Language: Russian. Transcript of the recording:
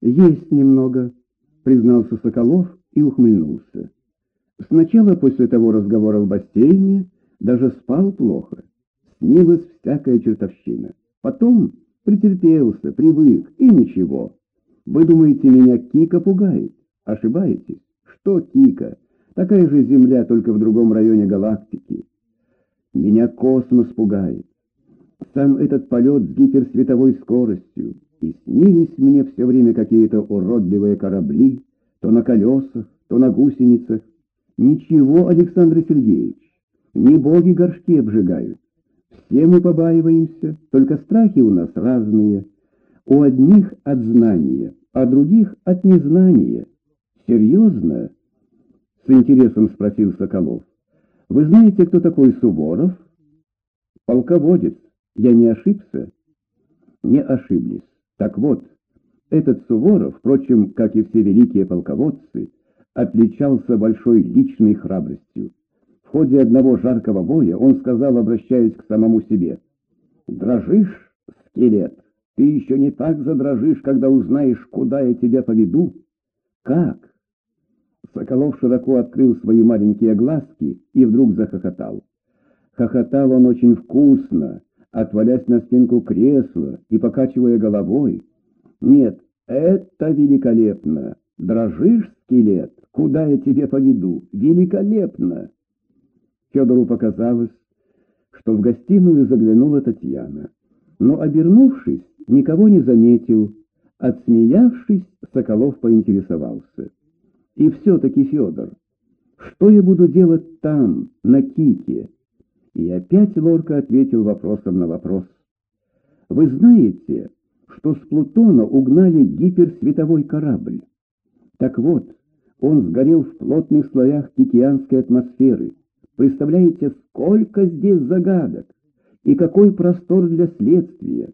Есть немного, признался Соколов и ухмыльнулся. Сначала после того разговора в бассейне даже спал плохо. Снилась всякая чертовщина. Потом претерпелся, привык, и ничего. Вы думаете, меня Кика пугает? Ошибаетесь. Что Кика? Такая же Земля, только в другом районе галактики. Меня космос пугает. Сам этот полет с гиперсветовой скоростью. И снились мне все время какие-то уродливые корабли, то на колесах, то на гусеницах. Ничего, Александр Сергеевич, не боги горшки обжигают. Все мы побаиваемся, только страхи у нас разные. У одних от знания, а других от незнания. Серьезно? С интересом спросил Соколов. Вы знаете, кто такой Суворов? Полководец. Я не ошибся? Не ошиблись. Так вот, этот Суворов, впрочем, как и все великие полководцы, отличался большой личной храбростью. В ходе одного жаркого боя он сказал, обращаясь к самому себе, «Дрожишь, скелет? Ты еще не так задрожишь, когда узнаешь, куда я тебя поведу?» «Как?» Соколов широко открыл свои маленькие глазки и вдруг захохотал. Хохотал он очень вкусно, отвалясь на стенку кресла и покачивая головой. «Нет, это великолепно! Дрожишь, скелет? Куда я тебе поведу? Великолепно!» Федору показалось, что в гостиную заглянула Татьяна. Но, обернувшись, никого не заметил. Отсмеявшись, Соколов поинтересовался. И все-таки, Федор, что я буду делать там, на Кике? И опять Лорка ответил вопросом на вопрос. Вы знаете, что с Плутона угнали гиперсветовой корабль? Так вот, он сгорел в плотных слоях кикианской атмосферы. Представляете, сколько здесь загадок и какой простор для следствия.